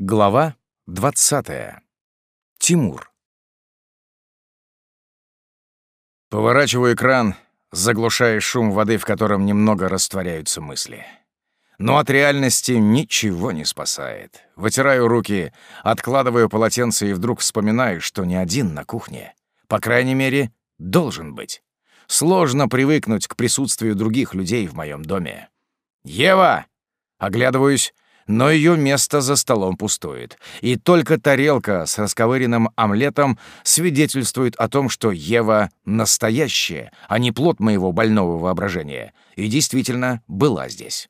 Глава 20. Тимур. Поворачиваю экран, заглушая шум воды, в котором немного растворяются мысли. Но от реальности ничего не спасает. Вытираю руки, откладываю полотенце и вдруг вспоминаю, что не один на кухне. По крайней мере, должен быть. Сложно привыкнуть к присутствию других людей в моем доме. «Ева!» Оглядываюсь, но ее место за столом пустует. И только тарелка с расковыренным омлетом свидетельствует о том, что Ева настоящая, а не плод моего больного воображения. И действительно была здесь.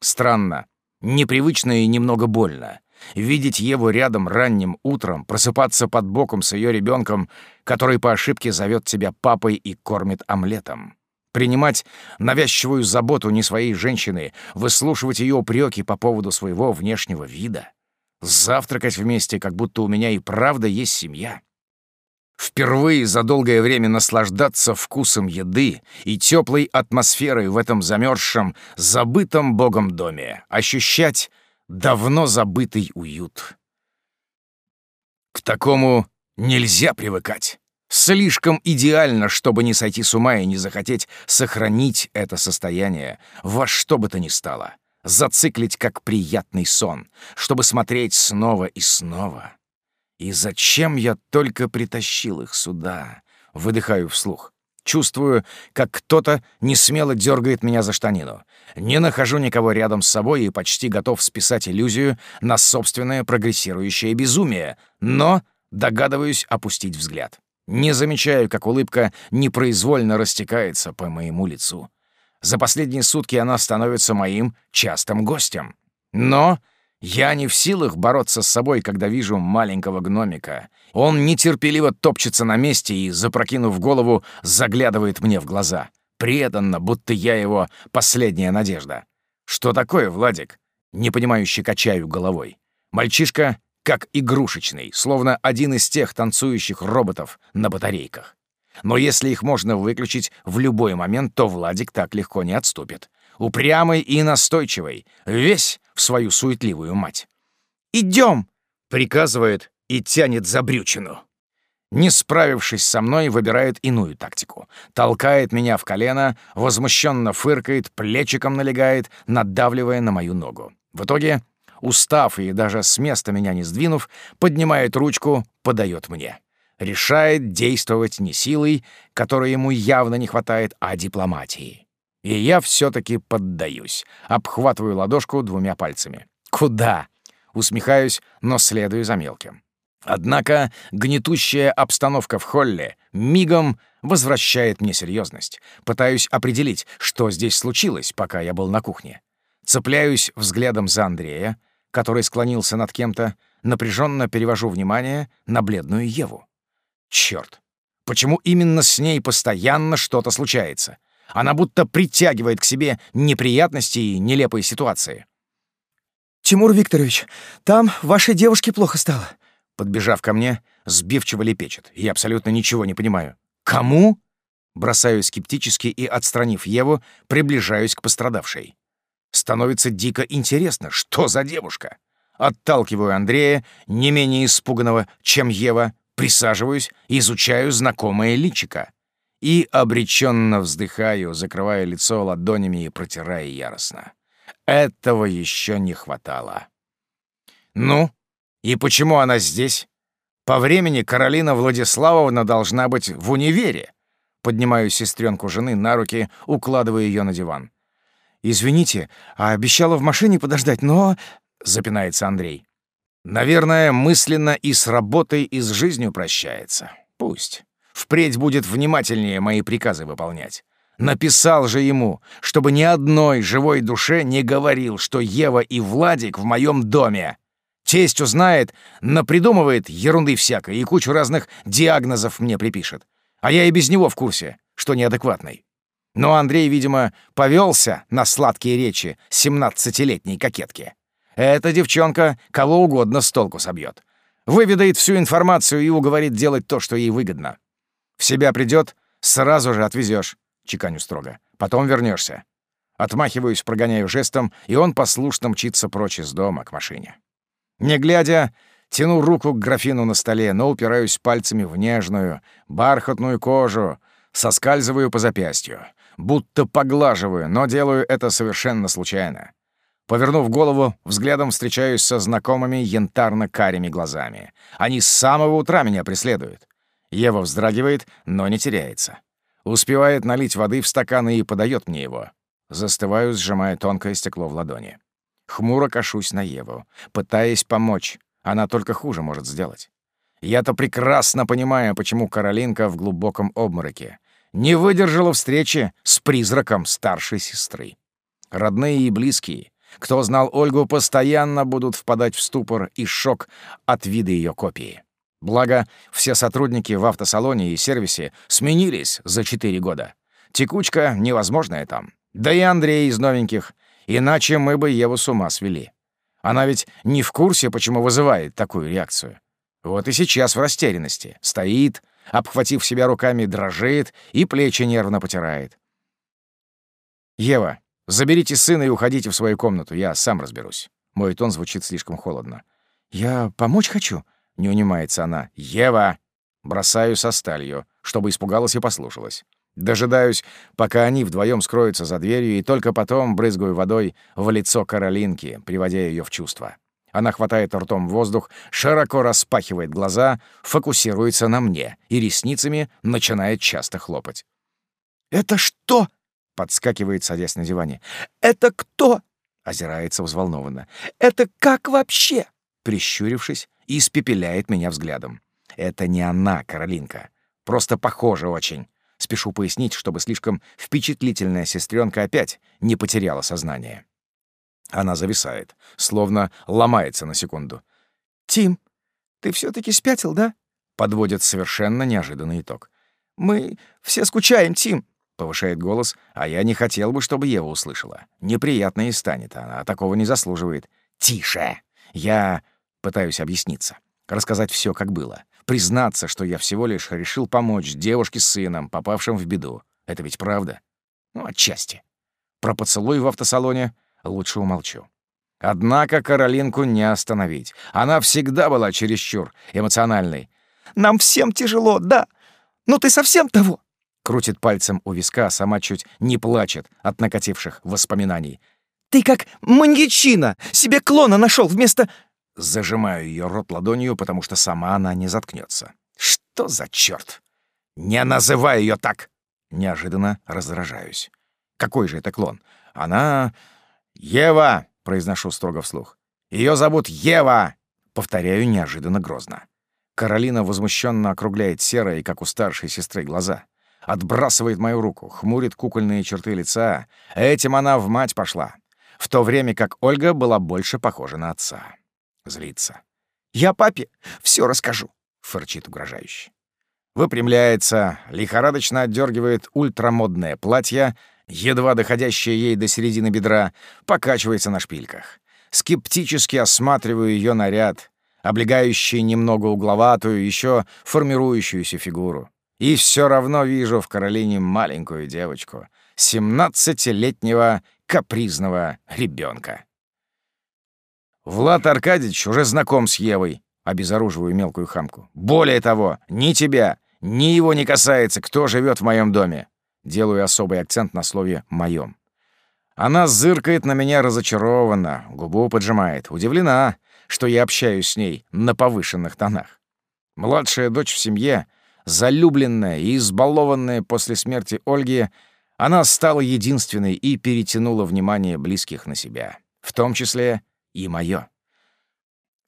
Странно, непривычно и немного больно. Видеть Еву рядом ранним утром, просыпаться под боком с ее ребенком, который по ошибке зовет тебя папой и кормит омлетом. Принимать навязчивую заботу не своей женщины, выслушивать ее упреки по поводу своего внешнего вида. Завтракать вместе, как будто у меня и правда есть семья. Впервые за долгое время наслаждаться вкусом еды и теплой атмосферой в этом замерзшем, забытом Богом доме. Ощущать давно забытый уют. К такому нельзя привыкать. Слишком идеально, чтобы не сойти с ума и не захотеть сохранить это состояние во что бы то ни стало. Зациклить как приятный сон, чтобы смотреть снова и снова. И зачем я только притащил их сюда? Выдыхаю вслух. Чувствую, как кто-то несмело дергает меня за штанину. Не нахожу никого рядом с собой и почти готов списать иллюзию на собственное прогрессирующее безумие, но догадываюсь опустить взгляд. Не замечаю, как улыбка непроизвольно растекается по моему лицу. За последние сутки она становится моим частым гостем. Но я не в силах бороться с собой, когда вижу маленького гномика. Он нетерпеливо топчется на месте и, запрокинув голову, заглядывает мне в глаза. Преданно, будто я его последняя надежда. «Что такое, Владик?» Непонимающе качаю головой. Мальчишка как игрушечный, словно один из тех танцующих роботов на батарейках. Но если их можно выключить в любой момент, то Владик так легко не отступит упрямый и настойчивый, весь в свою суетливую мать. «Идем!» — приказывает и тянет за брючину. Не справившись со мной, выбирает иную тактику. Толкает меня в колено, возмущенно фыркает, плечиком налегает, надавливая на мою ногу. В итоге, устав и даже с места меня не сдвинув, поднимает ручку, подает мне. Решает действовать не силой, которой ему явно не хватает, а дипломатией. И я все-таки поддаюсь. Обхватываю ладошку двумя пальцами. «Куда?» Усмехаюсь, но следую за мелким. Однако гнетущая обстановка в холле мигом возвращает мне серьезность. Пытаюсь определить, что здесь случилось, пока я был на кухне. Цепляюсь взглядом за Андрея, который склонился над кем-то, напряженно перевожу внимание на бледную Еву. Черт! Почему именно с ней постоянно что-то случается? Она будто притягивает к себе неприятности и нелепые ситуации. «Тимур Викторович, там вашей девушке плохо стало». Подбежав ко мне, сбивчиво лепечет. Я абсолютно ничего не понимаю. «Кому?» Бросаю скептически и, отстранив Еву, приближаюсь к пострадавшей. Становится дико интересно, что за девушка. Отталкиваю Андрея, не менее испуганного, чем Ева, присаживаюсь, изучаю знакомое личико и обреченно вздыхаю, закрывая лицо ладонями и протирая яростно. Этого еще не хватало. «Ну, и почему она здесь? По времени Каролина Владиславовна должна быть в универе». Поднимаю сестренку жены на руки, укладывая ее на диван. «Извините, а обещала в машине подождать, но...» — запинается Андрей. «Наверное, мысленно и с работой, и с жизнью прощается. Пусть». Впредь будет внимательнее мои приказы выполнять. Написал же ему, чтобы ни одной живой душе не говорил, что Ева и Владик в моем доме. Тесть узнает, напридумывает ерунды всякой и кучу разных диагнозов мне припишет. А я и без него в курсе, что неадекватный. Но Андрей, видимо, повелся на сладкие речи семнадцатилетней кокетки. Эта девчонка кого угодно с толку собьет. Выведает всю информацию и уговорит делать то, что ей выгодно. В себя придет, сразу же отвезешь, чеканю строго. Потом вернешься. Отмахиваюсь, прогоняю жестом, и он послушно мчится прочь из дома к машине. Не глядя, тяну руку к графину на столе, но упираюсь пальцами в нежную, бархатную кожу, соскальзываю по запястью, будто поглаживаю, но делаю это совершенно случайно. Повернув голову, взглядом встречаюсь со знакомыми янтарно-карими глазами. Они с самого утра меня преследуют. Ева вздрагивает, но не теряется. Успевает налить воды в стаканы и подает мне его. Застываю, сжимая тонкое стекло в ладони. Хмуро кашусь на Еву, пытаясь помочь. Она только хуже может сделать. Я-то прекрасно понимаю, почему Каролинка в глубоком обмороке. Не выдержала встречи с призраком старшей сестры. Родные и близкие, кто знал Ольгу, постоянно будут впадать в ступор и шок от вида ее копии. Благо, все сотрудники в автосалоне и сервисе сменились за четыре года. Текучка невозможная там. Да и Андрей из новеньких. Иначе мы бы Еву с ума свели. Она ведь не в курсе, почему вызывает такую реакцию. Вот и сейчас в растерянности. Стоит, обхватив себя руками, дрожит и плечи нервно потирает. «Ева, заберите сына и уходите в свою комнату, я сам разберусь». Мой тон звучит слишком холодно. «Я помочь хочу?» — не унимается она. «Ева!» Бросаю со сталью, чтобы испугалась и послушалась. Дожидаюсь, пока они вдвоем скроются за дверью, и только потом брызгаю водой в лицо Каролинки, приводя ее в чувство. Она хватает ртом воздух, широко распахивает глаза, фокусируется на мне и ресницами начинает часто хлопать. «Это что?» — подскакивает, садясь на диване. «Это кто?» — озирается взволнованно. «Это как вообще?» Прищурившись, испепеляет меня взглядом. Это не она, Каролинка. Просто похоже очень. Спешу пояснить, чтобы слишком впечатлительная сестренка опять не потеряла сознание. Она зависает, словно ломается на секунду. «Тим, ты все таки спятил, да?» Подводит совершенно неожиданный итог. «Мы все скучаем, Тим!» Повышает голос, а я не хотел бы, чтобы Ева услышала. Неприятно и станет, она такого не заслуживает. «Тише!» Я пытаюсь объясниться, рассказать все, как было. Признаться, что я всего лишь решил помочь девушке с сыном, попавшим в беду. Это ведь правда? Ну, отчасти. Про поцелуй в автосалоне лучше умолчу. Однако Каролинку не остановить. Она всегда была чересчур эмоциональной. «Нам всем тяжело, да. Но ты совсем того!» Крутит пальцем у виска, сама чуть не плачет от накативших воспоминаний. «Ты как маньячина! Себе клона нашел вместо...» Зажимаю ее рот ладонью, потому что сама она не заткнется. Что за черт? Не называй ее так! Неожиданно раздражаюсь. Какой же это клон? Она... Ева! Произношу строго вслух. Ее зовут Ева! Повторяю неожиданно грозно. Каролина возмущенно округляет серые, как у старшей сестры, глаза. Отбрасывает мою руку, хмурит кукольные черты лица. Этим она в мать пошла. В то время как Ольга была больше похожа на отца. Злится. «Я папе все расскажу», — фырчит угрожающе. Выпрямляется, лихорадочно отдергивает ультрамодное платье, едва доходящее ей до середины бедра, покачивается на шпильках. Скептически осматриваю ее наряд, облегающий немного угловатую, еще формирующуюся фигуру. И все равно вижу в Каролине маленькую девочку, семнадцатилетнего капризного ребенка. Влад Аркадьевич уже знаком с Евой, обезоруживаю мелкую хамку. Более того, ни тебя, ни его не касается, кто живет в моем доме. Делаю особый акцент на слове «моем». Она зыркает на меня разочарованно, губу поджимает, удивлена, что я общаюсь с ней на повышенных тонах. Младшая дочь в семье, залюбленная и избалованная после смерти Ольги, она стала единственной и перетянула внимание близких на себя, в том числе и мое.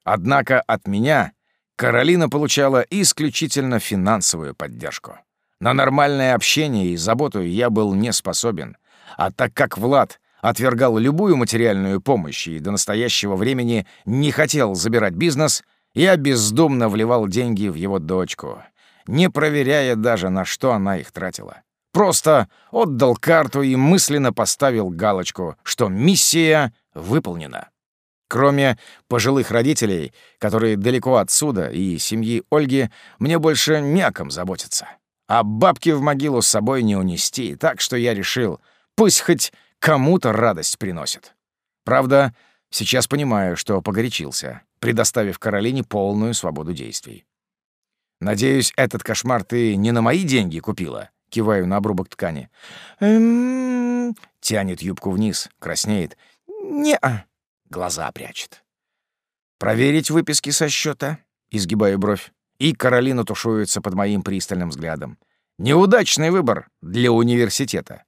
Однако от меня Каролина получала исключительно финансовую поддержку. На нормальное общение и заботу я был не способен, а так как Влад отвергал любую материальную помощь и до настоящего времени не хотел забирать бизнес, я бездумно вливал деньги в его дочку, не проверяя даже, на что она их тратила. Просто отдал карту и мысленно поставил галочку, что миссия выполнена. Кроме пожилых родителей, которые далеко отсюда, и семьи Ольги, мне больше не о ком заботиться. А бабки в могилу с собой не унести, так что я решил, пусть хоть кому-то радость приносит. Правда, сейчас понимаю, что погорячился, предоставив Каролине полную свободу действий. «Надеюсь, этот кошмар ты не на мои деньги купила?» Киваю на обрубок ткани. «Эм...» Тянет юбку вниз, краснеет. «Не-а». Глаза прячет. «Проверить выписки со счета? Изгибаю бровь. И Каролина тушуется под моим пристальным взглядом. «Неудачный выбор для университета.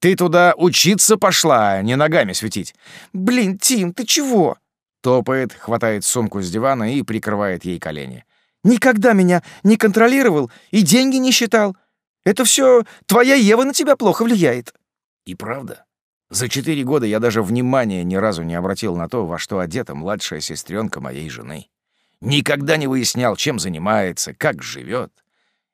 Ты туда учиться пошла, а не ногами светить». «Блин, Тим, ты чего?» Топает, хватает сумку с дивана и прикрывает ей колени. «Никогда меня не контролировал и деньги не считал. Это все твоя Ева на тебя плохо влияет». И правда. За четыре года я даже внимания ни разу не обратил на то, во что одета младшая сестренка моей жены. Никогда не выяснял, чем занимается, как живет.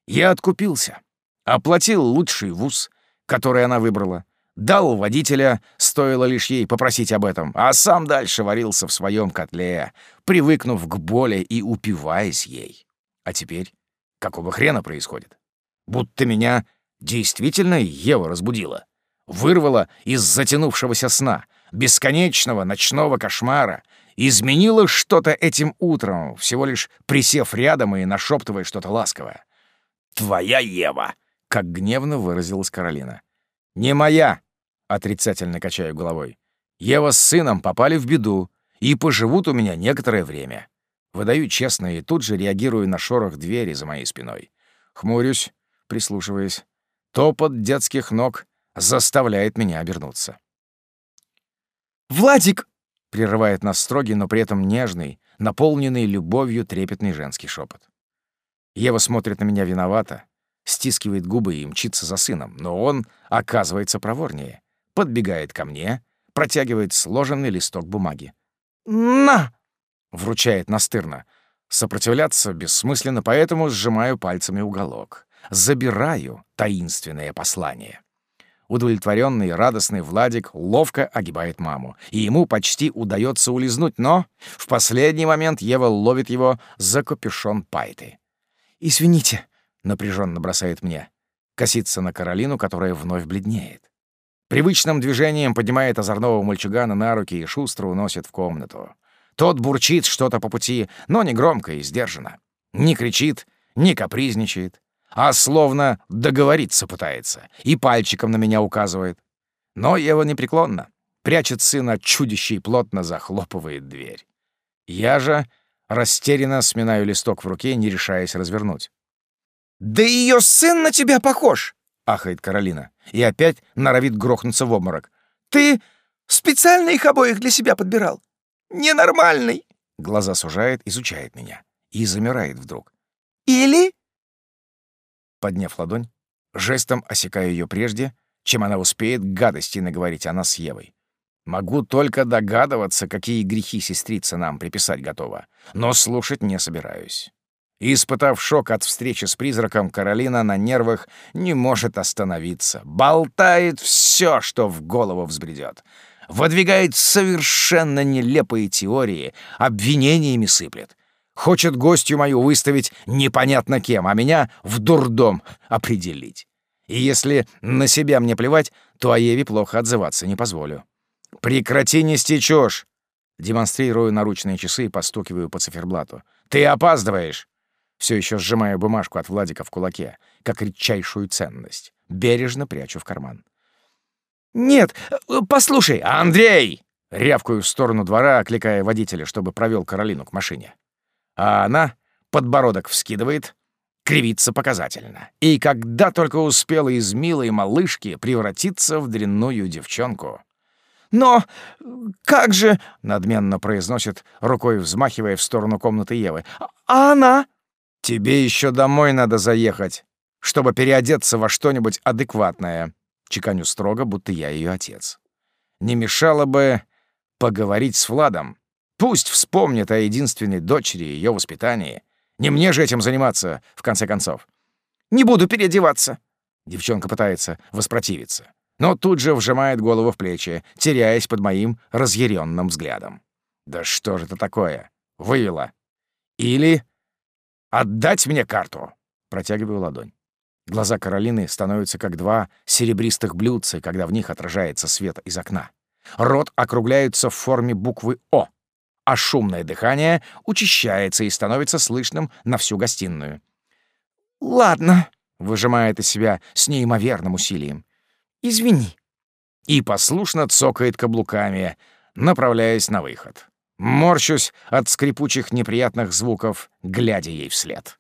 Я откупился. Оплатил лучший вуз, который она выбрала. Дал водителя, стоило лишь ей попросить об этом, а сам дальше варился в своем котле, привыкнув к боли и упиваясь ей. А теперь какого хрена происходит? Будто меня действительно Ева разбудила. Вырвала из затянувшегося сна, бесконечного ночного кошмара, изменила что-то этим утром, всего лишь присев рядом и нашептывая что-то ласковое. «Твоя Ева!» — как гневно выразилась Каролина. «Не моя!» — отрицательно качаю головой. «Ева с сыном попали в беду и поживут у меня некоторое время». Выдаю честно и тут же реагирую на шорох двери за моей спиной. Хмурюсь, прислушиваясь. Топот детских ног заставляет меня обернуться. «Владик!» — прерывает нас строгий, но при этом нежный, наполненный любовью трепетный женский шепот. Ева смотрит на меня виновато, стискивает губы и мчится за сыном, но он оказывается проворнее, подбегает ко мне, протягивает сложенный листок бумаги. «На!» — вручает настырно. Сопротивляться бессмысленно, поэтому сжимаю пальцами уголок забираю таинственное послание. Удовлетворенный, радостный Владик ловко огибает маму, и ему почти удается улизнуть, но в последний момент Ева ловит его за капюшон пайты. «Извините», — напряженно бросает мне. Косится на Каролину, которая вновь бледнеет. Привычным движением поднимает озорного мальчугана на руки и шустро уносит в комнату. Тот бурчит что-то по пути, но не громко и сдержанно. Не кричит, не капризничает а словно договориться пытается и пальчиком на меня указывает. Но Ева непреклонна, прячет сына от и плотно захлопывает дверь. Я же растерянно сминаю листок в руке, не решаясь развернуть. «Да ее сын на тебя похож!» — ахает Каролина. И опять норовит грохнуться в обморок. «Ты специально их обоих для себя подбирал? Ненормальный!» Глаза сужает, изучает меня. И замирает вдруг. «Или подняв ладонь, жестом осекаю ее прежде, чем она успеет гадости наговорить о нас с Евой. Могу только догадываться, какие грехи сестрица нам приписать готова, но слушать не собираюсь. Испытав шок от встречи с призраком, Каролина на нервах не может остановиться. Болтает все, что в голову взбредет. Выдвигает совершенно нелепые теории, обвинениями сыплет. Хочет гостью мою выставить непонятно кем, а меня в дурдом определить. И если на себя мне плевать, то о Еве плохо отзываться не позволю. «Прекрати нести чушь!» Демонстрирую наручные часы и постукиваю по циферблату. «Ты опаздываешь!» Все еще сжимаю бумажку от Владика в кулаке, как редчайшую ценность. Бережно прячу в карман. «Нет, послушай, Андрей!» Рявкаю в сторону двора, окликая водителя, чтобы провел Каролину к машине а она подбородок вскидывает, кривится показательно. И когда только успела из милой малышки превратиться в дрянную девчонку. «Но как же...» — надменно произносит, рукой взмахивая в сторону комнаты Евы. «А она?» «Тебе еще домой надо заехать, чтобы переодеться во что-нибудь адекватное», — чеканю строго, будто я ее отец. «Не мешало бы поговорить с Владом, Пусть вспомнит о единственной дочери и ее воспитании. Не мне же этим заниматься, в конце концов. «Не буду переодеваться!» Девчонка пытается воспротивиться, но тут же вжимает голову в плечи, теряясь под моим разъяренным взглядом. «Да что же это такое? Вывела. Или отдать мне карту?» Протягиваю ладонь. Глаза Каролины становятся как два серебристых блюдца, когда в них отражается свет из окна. Рот округляется в форме буквы «О», а шумное дыхание учащается и становится слышным на всю гостиную. «Ладно», — выжимает из себя с неимоверным усилием. «Извини». И послушно цокает каблуками, направляясь на выход. Морщусь от скрипучих неприятных звуков, глядя ей вслед.